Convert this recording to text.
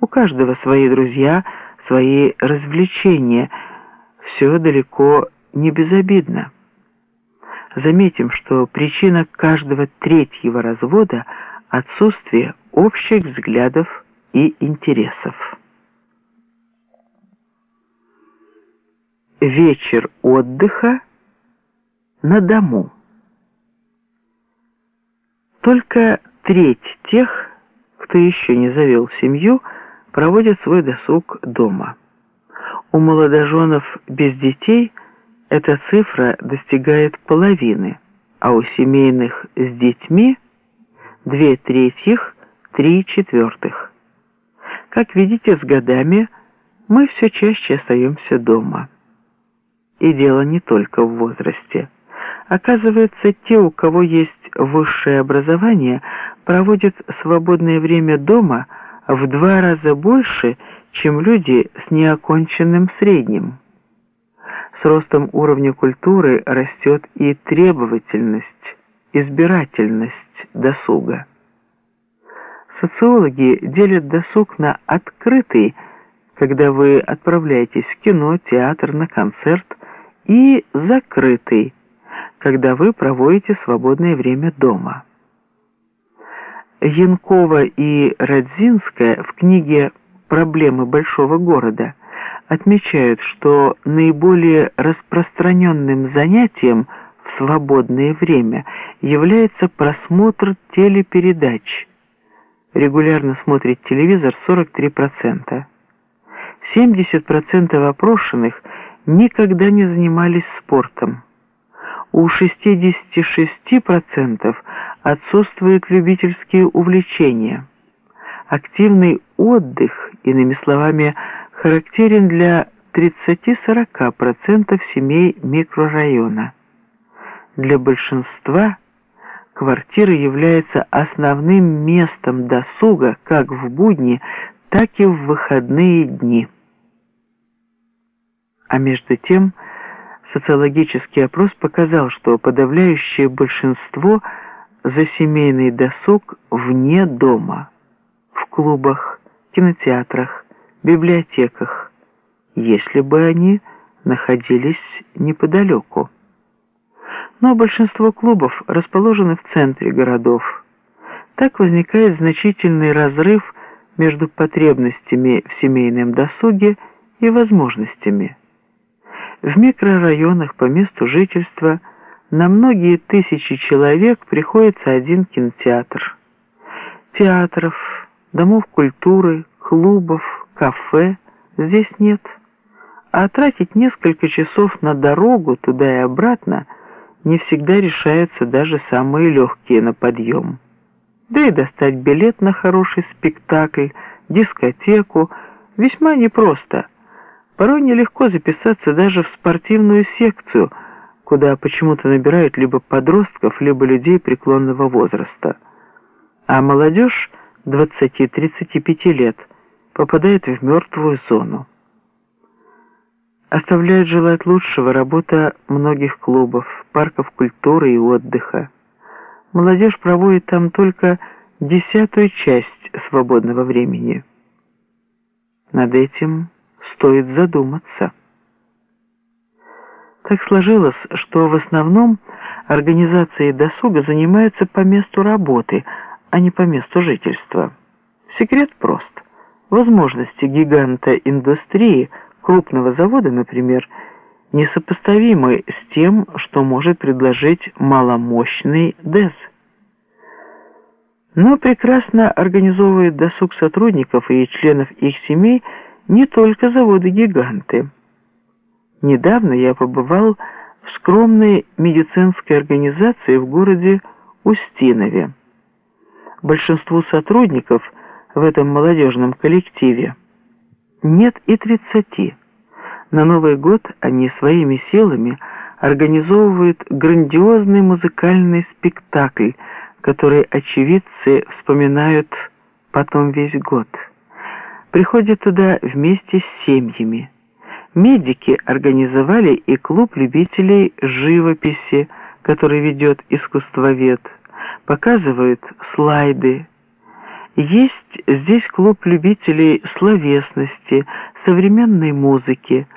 У каждого свои друзья, свои развлечения. Все далеко не безобидно. Заметим, что причина каждого третьего развода – отсутствие общих взглядов и интересов. Вечер отдыха на дому. Только треть тех, кто еще не завел семью, проводят свой досуг дома. У молодоженов без детей эта цифра достигает половины, а у семейных с детьми – две третьих, три четвертых. Как видите, с годами мы все чаще остаемся дома. И дело не только в возрасте. Оказывается, те, у кого есть высшее образование, проводят свободное время дома в два раза больше, чем люди с неоконченным средним. С ростом уровня культуры растет и требовательность, избирательность досуга. Социологи делят досуг на открытый, когда вы отправляетесь в кино, театр, на концерт, и закрытый, когда вы проводите свободное время дома. Янкова и Радзинская в книге «Проблемы большого города» отмечают, что наиболее распространенным занятием в свободное время является просмотр телепередач. Регулярно смотрит телевизор 43%. 70% опрошенных никогда не занимались спортом. У 66% отсутствуют любительские увлечения. Активный отдых, иными словами, характерен для 30-40% семей микрорайона. Для большинства квартира является основным местом досуга как в будни, так и в выходные дни. А между тем, социологический опрос показал, что подавляющее большинство за семейный досуг вне дома, в клубах, кинотеатрах, библиотеках, если бы они находились неподалеку. Но большинство клубов расположены в центре городов. Так возникает значительный разрыв между потребностями в семейном досуге и возможностями. В микрорайонах по месту жительства на многие тысячи человек приходится один кинотеатр. Театров, домов культуры, клубов, кафе здесь нет. А тратить несколько часов на дорогу туда и обратно не всегда решаются даже самые легкие на подъем. Да и достать билет на хороший спектакль, дискотеку весьма непросто – Порой нелегко записаться даже в спортивную секцию, куда почему-то набирают либо подростков, либо людей преклонного возраста. А молодежь 20-35 лет попадает в мертвую зону. Оставляет желать лучшего работа многих клубов, парков культуры и отдыха. Молодежь проводит там только десятую часть свободного времени. Над этим стоит задуматься. Так сложилось, что в основном организацией досуга занимаются по месту работы, а не по месту жительства. Секрет прост. Возможности гиганта индустрии, крупного завода, например, несопоставимы с тем, что может предложить маломощный ДЭС. Но прекрасно организовывает досуг сотрудников и членов их семей – не только заводы-гиганты. Недавно я побывал в скромной медицинской организации в городе Устинове. Большинству сотрудников в этом молодежном коллективе нет и тридцати. На Новый год они своими силами организовывают грандиозный музыкальный спектакль, который очевидцы вспоминают потом весь год приходят туда вместе с семьями. Медики организовали и клуб любителей живописи, который ведет искусствовед, показывают слайды. Есть здесь клуб любителей словесности, современной музыки,